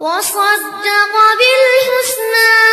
وصدق بالحسنى